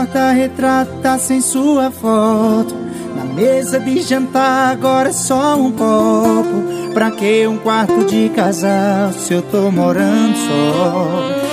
meu porta-retrato tá sem sua foto. Na mesa de jantar agora é só um copo. Pra que um quarto de casal se eu tô morando só?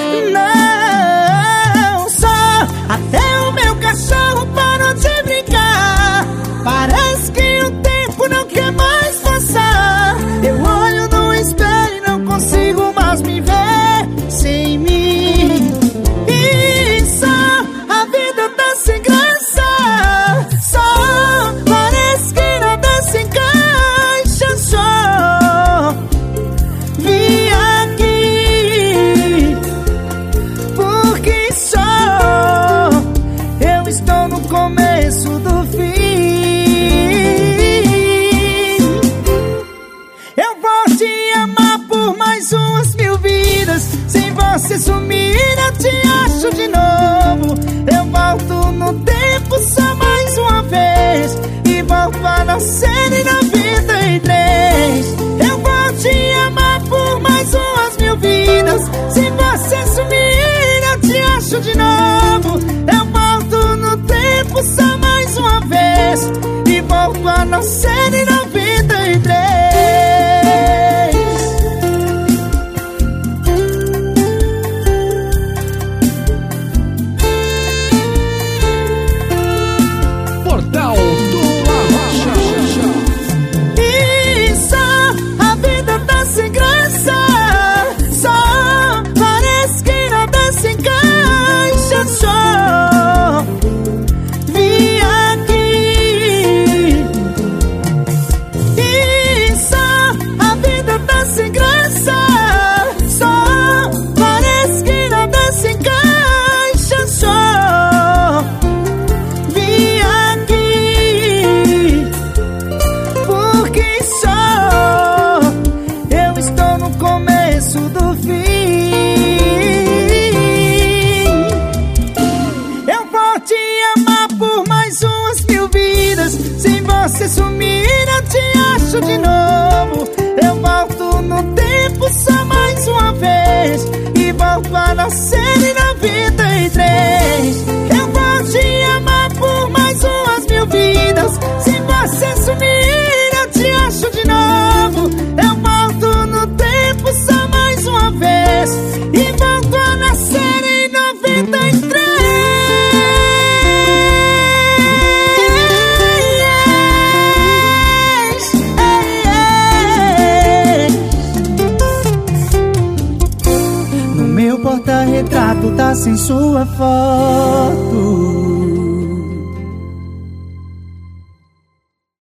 Umas mil vidas. Sem você sumir, eu te acho de novo. Eu volto no tempo só mais uma vez. E volto a nascer em 93. Eu vou te amar por mais umas mil vidas. Se você sumir, eu te acho de novo. Eu volto no tempo só mais uma vez. E volto a nascer em te acho de Porta-retrato tá sem sua foto.